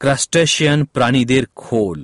Crustacean प्राणी खोल।